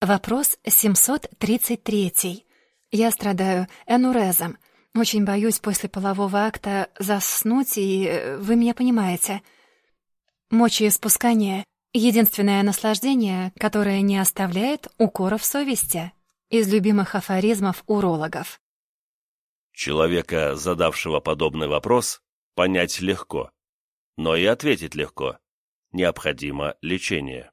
Вопрос 733. Я страдаю энурезом. Очень боюсь после полового акта заснуть, и э, вы меня понимаете. Мочеиспускание — единственное наслаждение, которое не оставляет укоров совести. Из любимых афоризмов урологов. Человека, задавшего подобный вопрос, понять легко, но и ответить легко. Необходимо лечение.